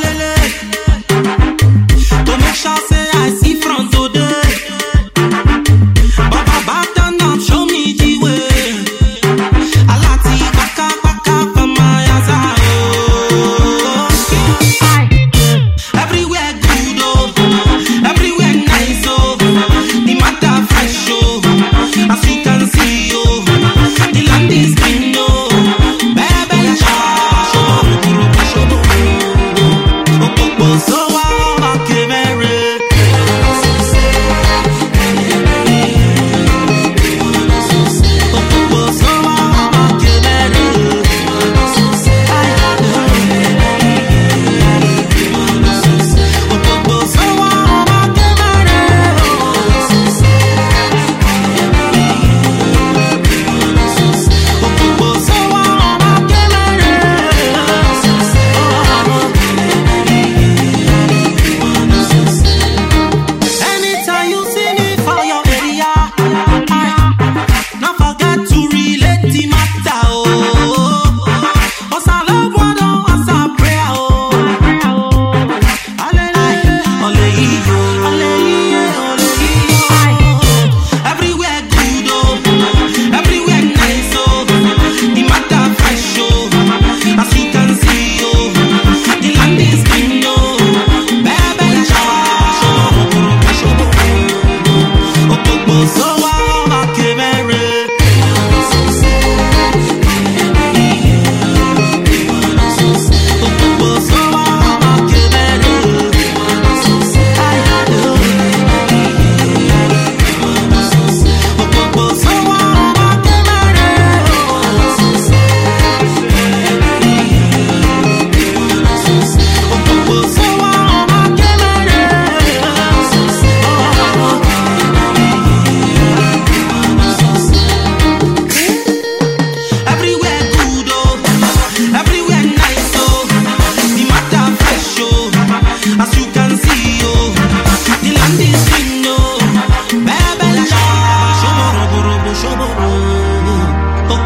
la la.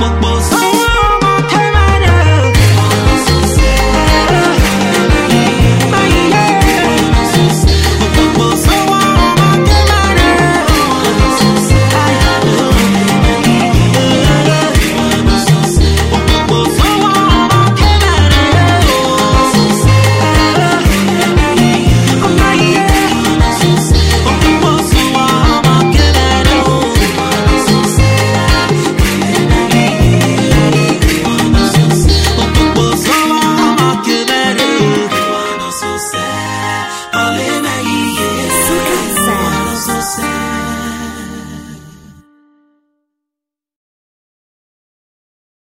both, both, both.